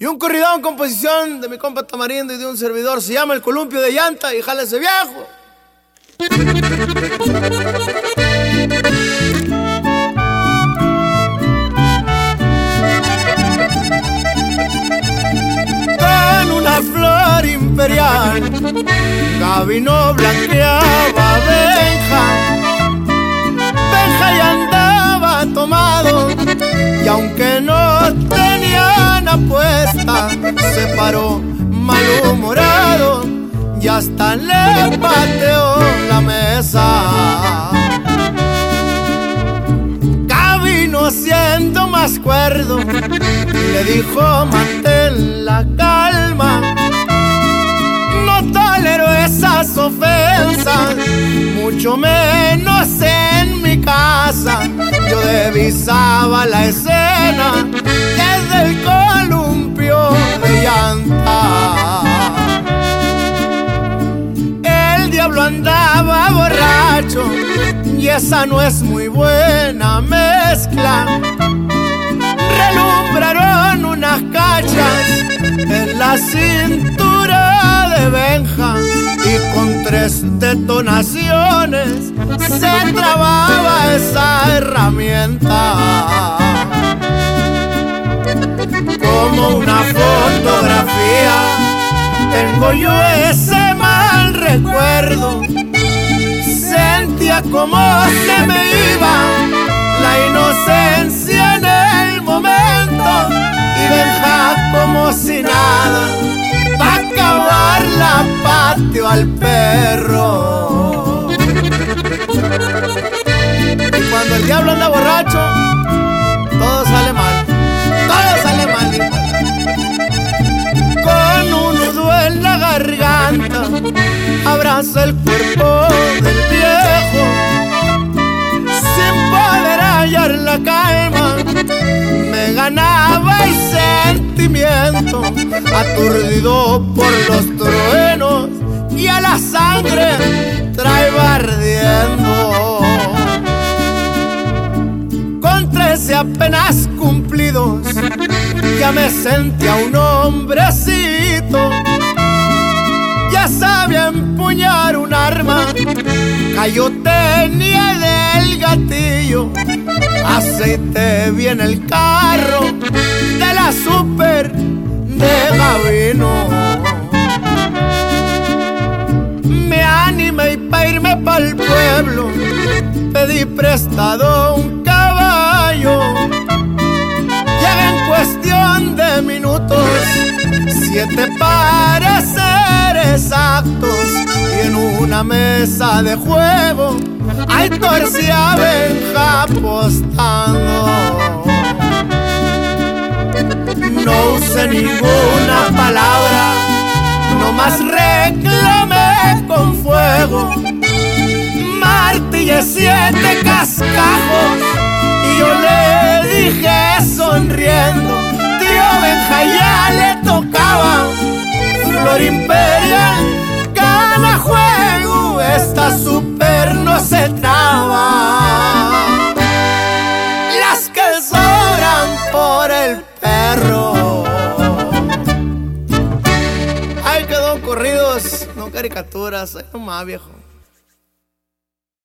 Y un corridón composición de mi compa Tamarindo y de un servidor se llama El Columpio de Llanta y jale ese viejo. Con una flor imperial, Gabino blanqueaba Benja. Benja ya andaba tomado y aunque no tenían apuesta, se paró malhumorado y hasta le pateó la mesa. Cabino siendo más cuerdo, le dijo mantén la calma. No tolero esas ofensas, mucho menos en mi casa. Yo divisaba la escena diablo andaba borracho y esa no es muy buena mezcla. Relumbraron unas cachas en la cintura de Benja y con tres detonaciones se trababa esa herramienta. Como una fotografía tengo yo ese Como se me iba la inocencia en el momento y Benja como si nada pa' acabar la patio al perro. Y cuando el diablo anda borracho, todo sale mal, todo sale mal. Con un nudo en la garganta, abraza el cuerpo la calma. Me ganaba el sentimiento, aturdido por los truenos y a la sangre trae ardiendo. Con trece apenas cumplidos, ya me sentía un hombrecito. Ya sabía empuñar un arma, cayó tenía del gatillo. Aceite bien el carro de la super de Gavino. Me animé y pa' irme pa'l pueblo, pedí prestado un caballo. Llega en cuestión de minutos, siete para ser exactos, y en una mesa de juego, hay torcia Benja apostando. No usé ninguna palabra, nomás reclamé con fuego. Martillé siete cascajos y yo le dije sonriendo, tío Benja ya le tocaba. Ay, quedó corridos, no caricaturas, ay, no más viejo.